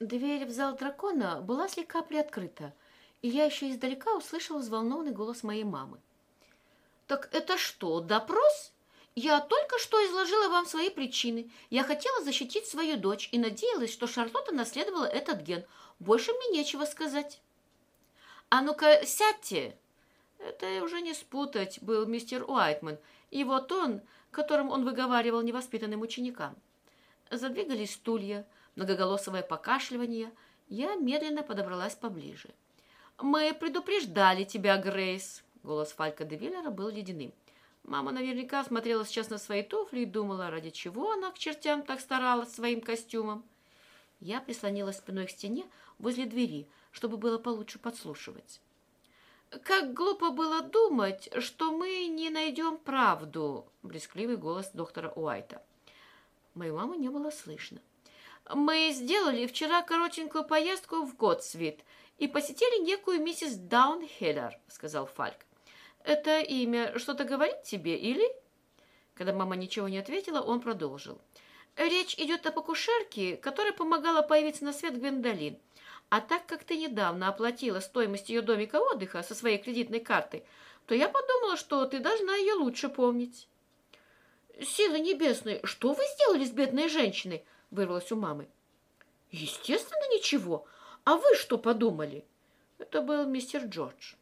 Дверь в зал дракона была слегка приоткрыта, и я еще издалека услышала взволнованный голос моей мамы. «Так это что, допрос? Я только что изложила вам свои причины. Я хотела защитить свою дочь и надеялась, что Шарлотта наследовала этот ген. Больше мне нечего сказать». «А ну-ка, сядьте!» Это уже не спутать, был мистер Уайтман, и вот он, которым он выговаривал невоспитанным ученикам. Задвигались стулья, многоголосовое покашливание. Я медленно подобралась поближе. «Мы предупреждали тебя, Грейс!» Голос Фалька де Виллера был ледяным. Мама наверняка смотрела сейчас на свои туфли и думала, ради чего она к чертям так старалась своим костюмом. Я прислонилась спиной к стене возле двери, чтобы было получше подслушивать. «Как глупо было думать, что мы не найдем правду!» — брескливый голос доктора Уайта. Мою маму не было слышно. «Мы сделали вчера коротенькую поездку в Готсвит и посетили некую миссис Даунхеллер», — сказал Фальк. «Это имя что-то говорит тебе, или?» Когда мама ничего не ответила, он продолжил. «Речь идет о покушерке, которая помогала появиться на свет Гвендолин. А так как ты недавно оплатила стоимость ее домика отдыха со своей кредитной картой, то я подумала, что ты должна ее лучше помнить. «Силы небесные, что вы сделали с бедной женщиной?» – вырвалось у мамы. «Естественно, ничего. А вы что подумали?» Это был мистер Джордж.